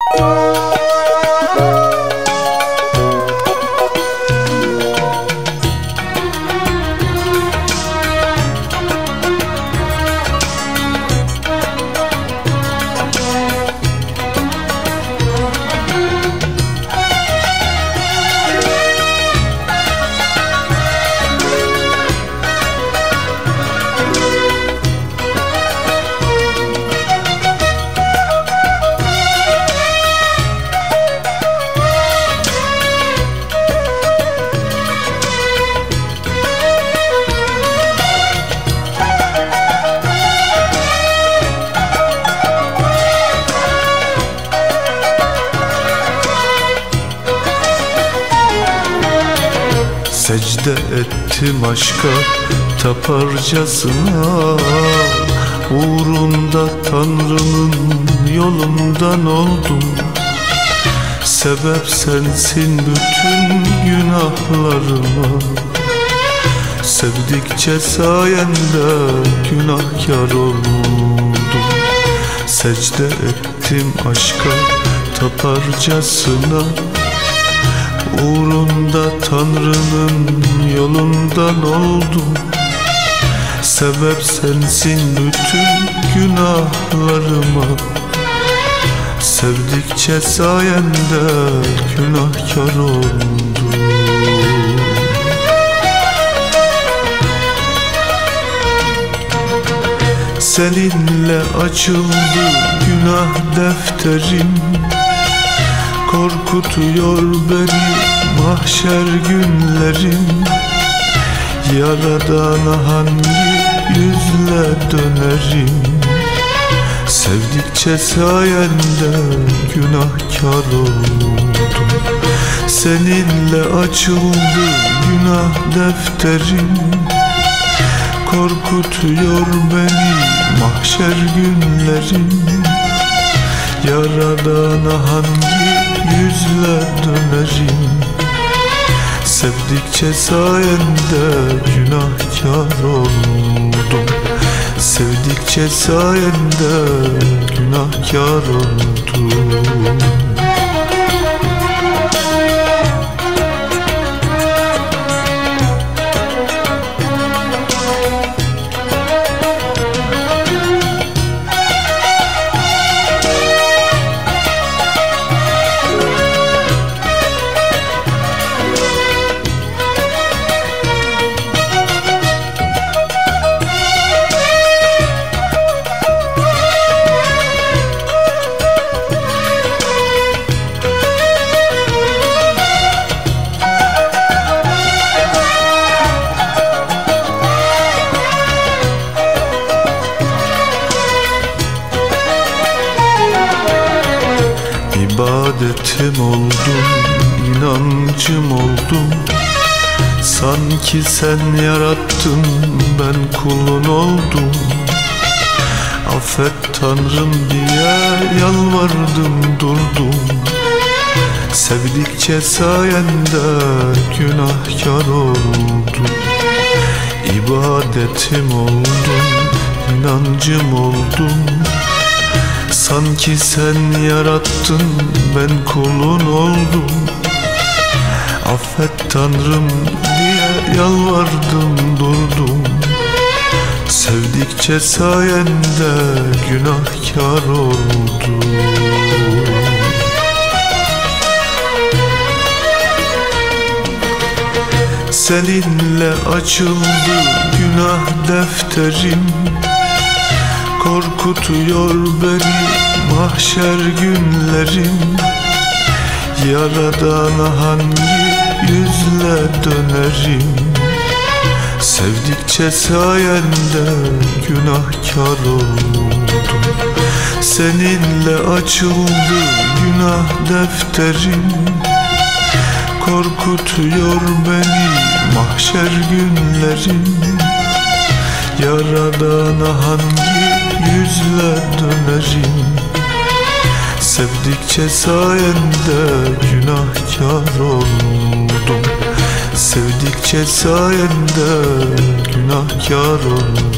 you Secde ettim aşka taparcasına. Uğrunda Tanrı'nın yolundan oldum. Sebep sensin bütün günahlarıma. Sevdikçe sayende günahkar oldum. Secde ettim aşka taparcasına Uğrunda Tanrı'nın yolundan oldum Sebep sensin bütün günahlarıma. Sevdikçe sayende günahkar oldum. Seninle açıldı günah defterim Korkutuyor beni mahşer günlerim. Yaradana hangi yüzle dönerim? Sevdikçe sayende günahkar oldum. Seninle açıldı günah defterim. Korkutuyor beni mahşer günlerim Yaradana hangi yüzle dönerim? Sevdikçe sayende günahkar oldum. Sevdikçe sayende günahkar oldum İbadetim oldum, inancım oldum. Sanki sen yarattın, ben kulun oldum. Affet Tanrım diye yalvardım durdum. Sevdikçe sayende günahkar oldum. İbadetim oldum, inancım oldum Sanki sen yarattın ben kulun oldum. Affet Tanrım diye yalvardım durdum. Sevdikçe sayende günahkar oldum. Seninle açıldı günah defterim Korkutuyor beni mahşer günlerim. Yaradana hangi yüzle dönerim? Sevdikçe sayende günahkar oldum. Seninle açıldı günah defterim. Korkutuyor beni mahşer günlerim Yaradana hangi yüzle dönerim? Sevdikçe sayende günahkar oldum. Sevdikçe sayende günahkar oldum